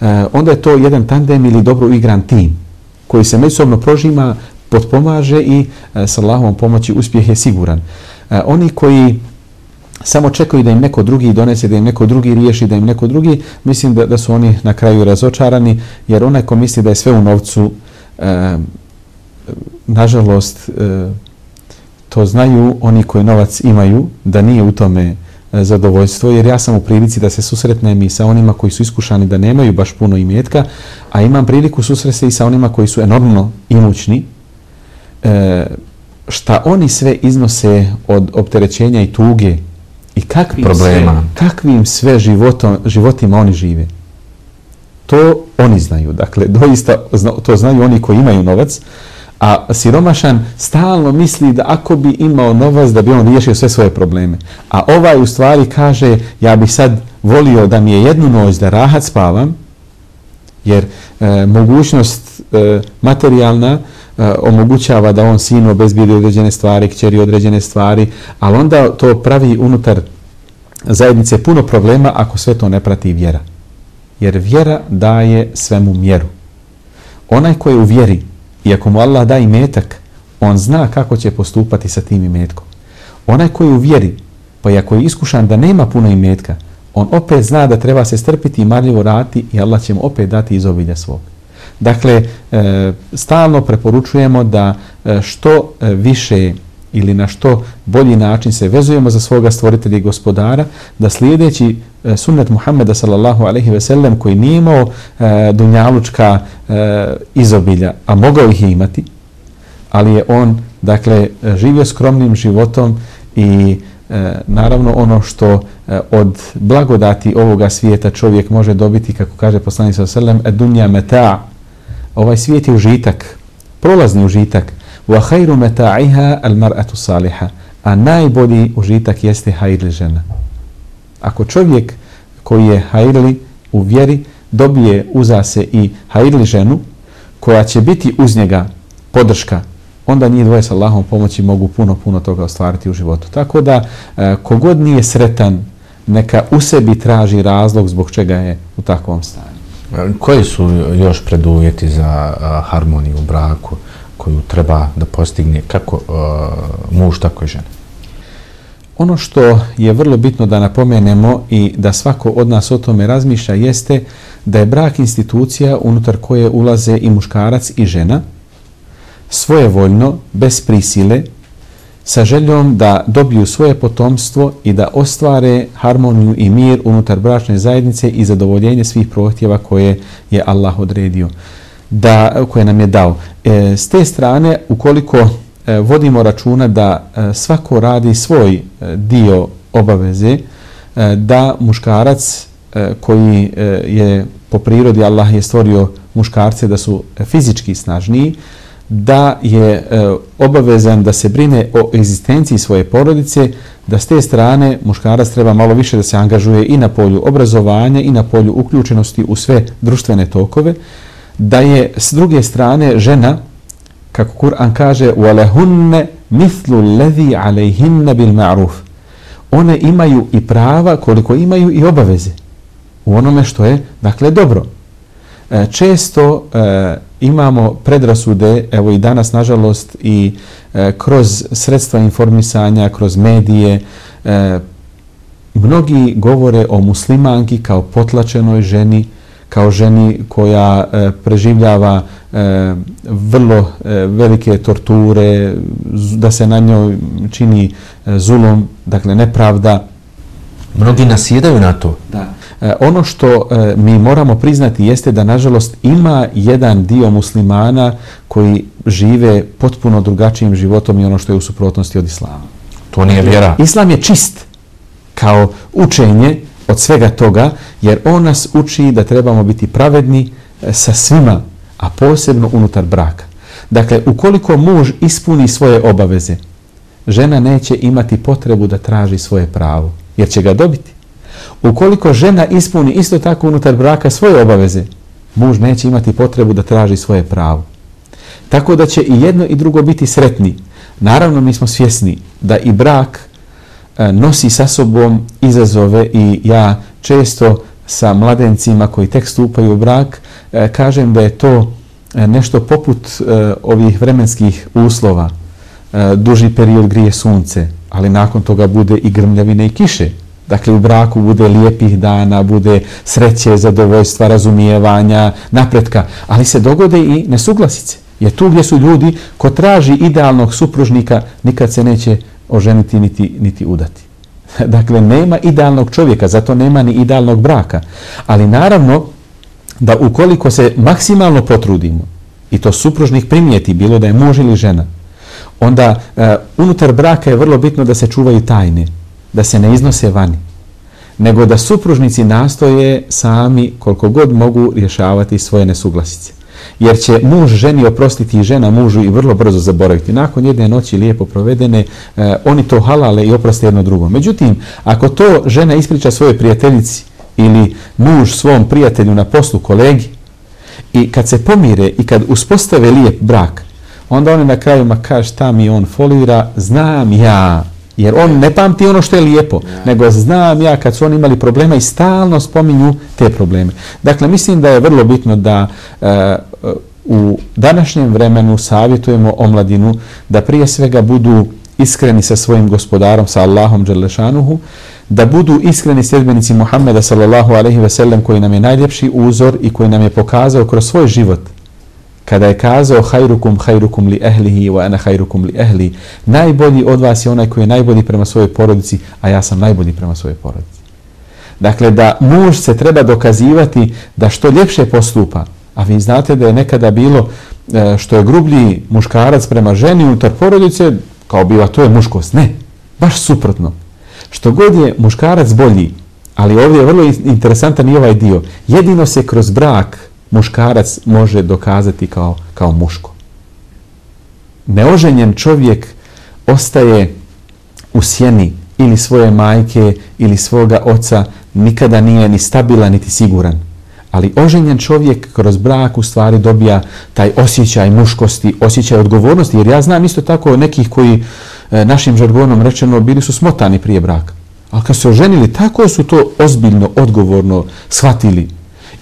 e, onda je to jedan tandem ili dobro igran tim koji se međusobno prožima, potpomaže i e, sa Allahovom pomoći uspjeh je siguran. E, oni koji samo čekaju da im neko drugi donese, da im neko drugi riješi, da im neko drugi, mislim da, da su oni na kraju razočarani, jer onaj ko misli da je sve u novcu, e, nažalost, e, to znaju oni koji novac imaju, da nije u tome e, zadovoljstvo, jer ja sam u prilici da se susretnem i sa onima koji su iskušani da nemaju baš puno imetka, a imam priliku susresti i sa onima koji su enormno imućni, e, šta oni sve iznose od opterećenja i tuge i kakvim Problema. sve, kakvim sve životom, životima oni žive. To oni znaju. Dakle, doista zna, to znaju oni koji imaju novac, a siromašan stalno misli da ako bi imao novac da bi on riješio sve svoje probleme. A ovaj u stvari kaže ja bih sad volio da mi je jednu noć da rahat spavam, jer e, mogućnost e, materijalna Eh, omogućava da on sinu obezbijedi određene stvari, kćeri određene stvari, ali onda to pravi unutar zajednice puno problema ako sve to ne prati vjera. Jer vjera daje svemu mjeru. Onaj koji je u vjeri, i ako mu Allah da imetak, on zna kako će postupati sa tim imetkom. Onaj koji je u vjeri, pa i ako je iskušan da nema puno imetka, on opet zna da treba se strpiti i marljivo rati i Allah će mu opet dati iz obilja svog. Dakle, e, stalno preporučujemo da e, što e, više ili na što bolji način se vezujemo za svoga stvoritelja i gospodara, da slijedeći e, sunnet Muhammeda sallallahu alaihi ve sellem koji nije imao e, dunjalučka e, izobilja, a mogao ih imati, ali je on dakle živio skromnim životom i e, naravno ono što e, od blagodati ovoga svijeta čovjek može dobiti, kako kaže poslanik sallallahu alejhi ve sellem, e dunja meta, ovaj svijet je užitak, prolazni užitak, wa khayru mata'iha al-mar'atu salihah. A najbolji užitak jeste hajrli žena. Ako čovjek koji je hajrli u vjeri dobije uza se i hajrli ženu koja će biti uz njega podrška, onda njih dvoje sa Allahom pomoći mogu puno, puno toga ostvariti u životu. Tako da, e, kogod nije sretan, neka u sebi traži razlog zbog čega je u takvom stanju. Koji su još preduvjeti za harmoniju u braku? koju treba da postigne kako muž, tako i žena? Ono što je vrlo bitno da napomenemo i da svako od nas o tome razmišlja jeste da je brak institucija unutar koje ulaze i muškarac i žena svojevoljno, bez prisile, sa željom da dobiju svoje potomstvo i da ostvare harmoniju i mir unutar bračne zajednice i zadovoljenje svih prohtjeva koje je Allah odredio, da, koje nam je dao. E, s te strane, ukoliko e, vodimo računa da e, svako radi svoj e, dio obaveze, e, da muškarac e, koji e, je po prirodi Allah je stvorio muškarce da su fizički snažniji, da je e, obavezan da se brine o egzistenciji svoje porodice, da s te strane muškarac treba malo više da se angažuje i na polju obrazovanja i na polju uključenosti u sve društvene tokove, da je s druge strane žena, kako Kur'an kaže, وَلَهُنَّ مِثْلُ الَّذِي عَلَيْهِنَّ بِالْمَعْرُوفِ One imaju i prava koliko imaju i obaveze u onome što je, dakle, dobro. E, često e, imamo predrasude, evo i danas nažalost i e, kroz sredstva informisanja, kroz medije, e, mnogi govore o muslimanki kao potlačenoj ženi, kao ženi koja e, preživljava e, vrlo e, velike torture, da se na njoj čini e, zulom, dakle nepravda. Mnogi nasjedaju na to. Da. E, ono što e, mi moramo priznati jeste da nažalost ima jedan dio muslimana koji žive potpuno drugačijim životom i ono što je u suprotnosti od islama. To nije vjera. Islam je čist kao učenje od svega toga jer on nas uči da trebamo biti pravedni e, sa svima, a posebno unutar braka. Dakle, ukoliko muž ispuni svoje obaveze, žena neće imati potrebu da traži svoje pravo, jer će ga dobiti. Ukoliko žena ispuni isto tako unutar braka svoje obaveze, muž neće imati potrebu da traži svoje pravo. Tako da će i jedno i drugo biti sretni. Naravno, mi smo svjesni da i brak e, nosi sa sobom izazove i ja često sa mladencima koji tek stupaju u brak e, kažem da je to e, nešto poput ovih vremenskih uslova. Duži period grije sunce, ali nakon toga bude i grmljavine i kiše. Dakle, u braku bude lijepih dana, bude sreće, zadovoljstva, razumijevanja, napretka, ali se dogode i nesuglasice. Jer tu gdje su ljudi ko traži idealnog supružnika, nikad se neće oženiti niti, niti udati. Dakle, nema idealnog čovjeka, zato nema ni idealnog braka. Ali naravno, da ukoliko se maksimalno potrudimo, i to supružnik primijeti, bilo da je muž ili žena, onda uh, unutar braka je vrlo bitno da se čuvaju tajne da se ne iznose vani, nego da supružnici nastoje sami koliko god mogu rješavati svoje nesuglasice. Jer će muž ženi oprostiti i žena mužu i vrlo brzo zaboraviti. Nakon jedne noći lijepo provedene, eh, oni to halale i oproste jedno drugo. Međutim, ako to žena ispriča svoje prijateljici ili muž svom prijatelju na poslu, kolegi, i kad se pomire i kad uspostave lijep brak, onda oni na kraju ma kaže šta mi on folira, znam ja Jer on ne pamti ono što je lijepo, ja. nego znam ja kad su oni imali problema i stalno spominju te probleme. Dakle, mislim da je vrlo bitno da e, u današnjem vremenu savjetujemo omladinu da prije svega budu iskreni sa svojim gospodarom, sa Allahom Đalešanuhu, da budu iskreni sljedbenici Muhammeda sallallahu alaihi ve sellem koji nam je najljepši uzor i koji nam je pokazao kroz svoj život kada je kazao hajrukum hajrukum li ehlihi wa ana hajrukum li ehli najbolji od vas je onaj koji je najbolji prema svojoj porodici a ja sam najbolji prema svojoj porodici. Dakle da muž se treba dokazivati da što ljepše postupa a vi znate da je nekada bilo e, što je grublji muškarac prema ženi unutar porodice kao bila to je muškost. Ne, baš suprotno. Što god je muškarac bolji ali ovdje je vrlo interesantan i ovaj dio jedino se kroz brak muškarac može dokazati kao, kao muško. Neoženjen čovjek ostaje u sjeni ili svoje majke ili svoga oca nikada nije ni stabilan niti siguran. Ali oženjen čovjek kroz brak u stvari dobija taj osjećaj muškosti, osjećaj odgovornosti. Jer ja znam isto tako nekih koji e, našim žargonom rečeno bili su smotani prije braka. Ali kad se oženili, tako su to ozbiljno, odgovorno shvatili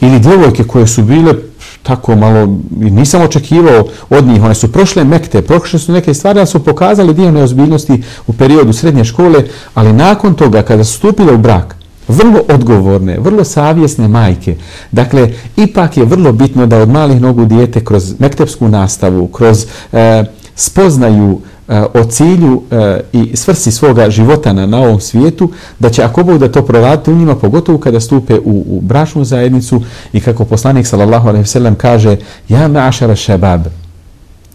ili djevojke koje su bile tako malo, nisam očekivao od njih, one su prošle mekte, prošle su neke stvari, ali su pokazali dio neozbiljnosti u periodu srednje škole, ali nakon toga, kada su stupile u brak, vrlo odgovorne, vrlo savjesne majke. Dakle, ipak je vrlo bitno da od malih nogu dijete kroz mektepsku nastavu, kroz e, spoznaju e, E, o cilju e, i svrsi svoga života na, na ovom svijetu, da će ako Bog da to proraditi u njima, pogotovo kada stupe u, u brašnu zajednicu i kako poslanik sallallahu alaihi sallam kaže Ja ma'ašara šabab,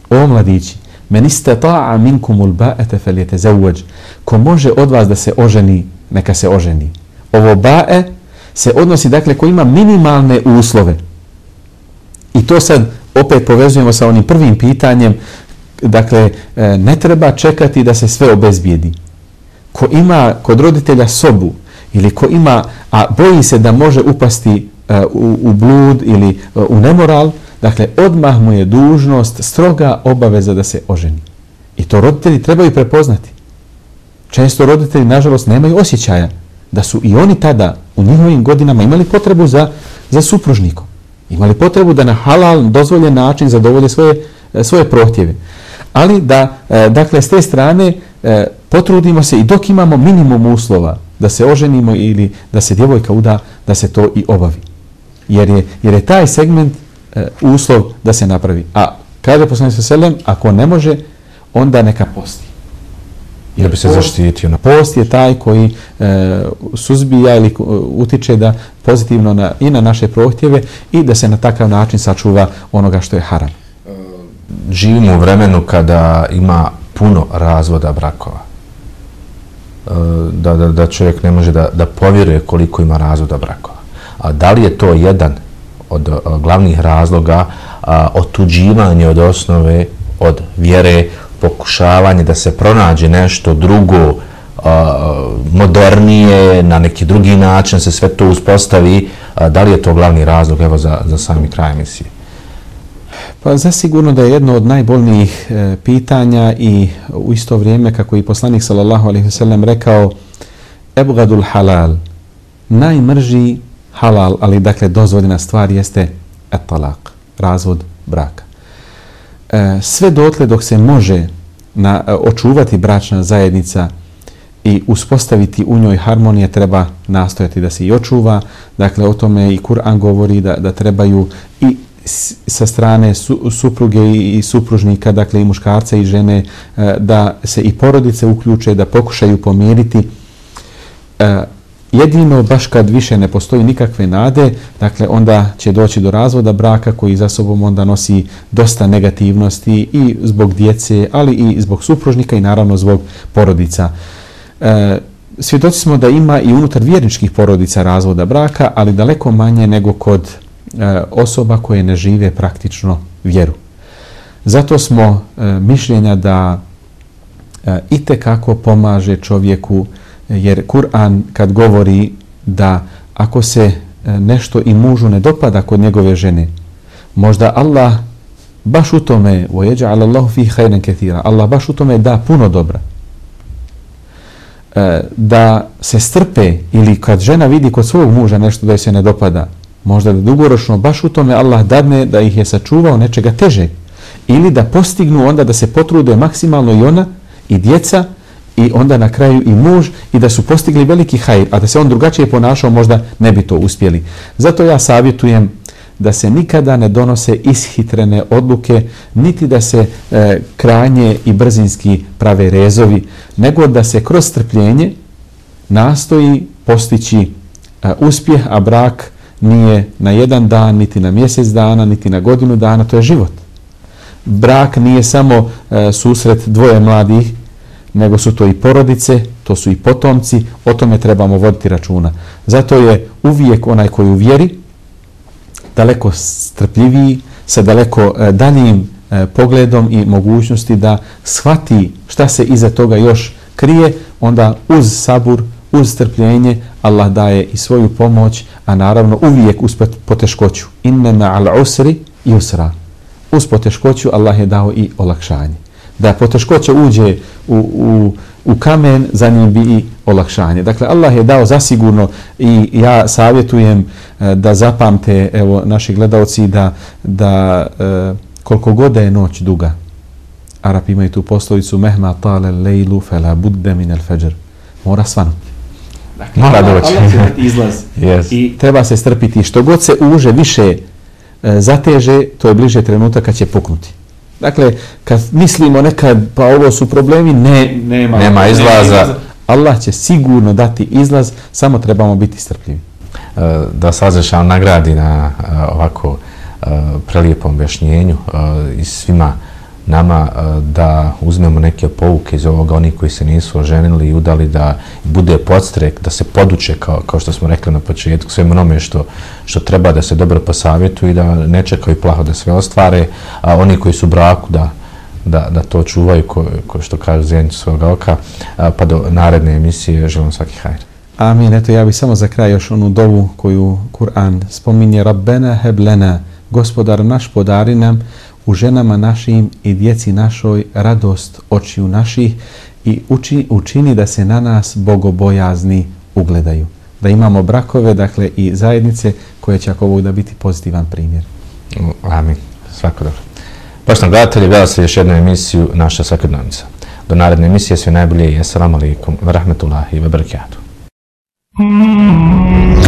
o mladići, men istata'a minkumul ba'ete fel jete zauđ, ko može od vas da se oženi, neka se oženi ovo bae se odnosi, dakle, ko ima minimalne uslove. I to sad opet povezujemo sa onim prvim pitanjem, dakle, e, ne treba čekati da se sve obezbijedi. Ko ima kod roditelja sobu ili ko ima, a boji se da može upasti e, u, u blud ili e, u nemoral, dakle, odmah mu je dužnost, stroga obaveza da se oženi. I to roditelji trebaju prepoznati. Često roditelji, nažalost, nemaju osjećaja da su i oni tada u njihovim godinama imali potrebu za, za supružnikom. Imali potrebu da na halal dozvoljen način zadovolje svoje, svoje prohtjeve. Ali da, e, dakle, s te strane e, potrudimo se i dok imamo minimum uslova da se oženimo ili da se djevojka uda, da se to i obavi. Jer je, jer je taj segment uslov da se napravi. A kaže poslanik sa selem, ako ne može, onda neka posti. Jer bi se zaštitio na post je taj koji e, suzbija ili e, utiče da pozitivno na, i na naše prohtjeve i da se na takav način sačuva onoga što je haram. Živimo u vremenu kada ima puno razvoda brakova. E, da, da, da čovjek ne može da, da povjeruje koliko ima razvoda brakova. A da li je to jedan od e, glavnih razloga a, otuđivanje od osnove, od vjere, pokušavanje da se pronađe nešto drugo, modernije, na neki drugi način se sve to uspostavi, da li je to glavni razlog evo, za, za sami kraj emisije? Pa zasigurno da je jedno od najbolnijih e, pitanja i u isto vrijeme kako i poslanik sallallahu alaihi ve sellem rekao ebgadul halal najmrži halal, ali dakle dozvoljena stvar jeste etalak, razvod braka. E, sve dotle dok se može na, e, očuvati bračna zajednica i uspostaviti u njoj harmonije treba nastojati da se i očuva. Dakle, o tome i Kur'an govori da, da trebaju i sa strane su, supruge i, i supružnika, dakle i muškarca i žene, e, da se i porodice uključe, da pokušaju pomiriti e, jedino baš kad više ne postoji nikakve nade, dakle onda će doći do razvoda braka koji za sobom onda nosi dosta negativnosti i zbog djece, ali i zbog supružnika i naravno zbog porodica. E, svjedoci smo da ima i unutar vjerničkih porodica razvoda braka, ali daleko manje nego kod osoba koje ne žive praktično vjeru. Zato smo e, mišljenja da e, i kako pomaže čovjeku jer Kur'an kad govori da ako se e, nešto i mužu ne dopada kod njegove žene, možda Allah baš u tome وَيَجَعَلَ اللَّهُ فِي خَيْرًا كَثِيرًا Allah baš u tome da puno dobra. E, da se strpe ili kad žena vidi kod svog muža nešto da se ne dopada, možda da dugoročno baš u tome Allah dadne da ih je sačuvao nečega teže. Ili da postignu onda da se potrude maksimalno i ona i djeca i onda na kraju i muž i da su postigli veliki hajr, a da se on drugačije ponašao, možda ne bi to uspjeli. Zato ja savjetujem da se nikada ne donose ishitrene odluke, niti da se e, kranje i brzinski prave rezovi, nego da se kroz strpljenje nastoji postići e, uspjeh, a brak nije na jedan dan, niti na mjesec dana, niti na godinu dana, to je život. Brak nije samo e, susret dvoje mladih nego su to i porodice, to su i potomci, o tome trebamo voditi računa. Zato je uvijek onaj koji uvjeri daleko strpljiviji, sa daleko e, daljim e, pogledom i mogućnosti da shvati šta se iza toga još krije, onda uz sabur, uz strpljenje, Allah daje i svoju pomoć, a naravno uvijek uz poteškoću. Inne ma'al usri i usra. Uz poteškoću Allah je dao i olakšanje. da poteškoća uđe u, u, u kamen, za njim bi i olakšanje. Dakle, Allah je dao zasigurno i ja savjetujem e, da zapamte, evo, naši gledalci, da, da e, koliko god je noć duga, Arapi imaju tu poslovicu mehma tale lejlu fela budde min al feđer. Mora svanuti. Dakle, Mora doći. Allah će dati izlaz. Yes. I treba se strpiti. Što god se uže više e, zateže, to je bliže trenutak kad će puknuti. Dakle, kad mislimo nekad, pa ovo su problemi, ne, nema, Nema izlaza. Allah će sigurno dati izlaz, samo trebamo biti strpljivi. E, da se Azrešan nagradi na e, ovako e, prelijepom objašnjenju e, i svima nama eh, da uzmemo neke pouke iz ovoga, oni koji se nisu oženili i udali, da bude podstrek, da se poduče, kao, kao što smo rekli na početku, svemu onome što, što treba da se dobro posavjetuju i da ne čekaju plaho da sve ostvare, a oni koji su u braku da da, da to čuvaju, ko, ko što kaže zjenicu svog oka, a, pa do naredne emisije želim svaki hajr. Amin. Eto, ja bih samo za kraj još onu dovu koju Kur'an spominje. Rabbena heblena, gospodar naš podari nam u ženama našim i djeci našoj radost očiju naših i uči, učini da se na nas bogobojazni ugledaju. Da imamo brakove, dakle, i zajednice koje će ako Bog da biti pozitivan primjer. Amin. Svako dobro. Poštovani gledatelji, gledali ste još jednu emisiju Naša svakodnevnica. Do naredne emisije sve najbolje i assalamu alaikum wa rahmetullahi wa barakatuh. Mm-hmm.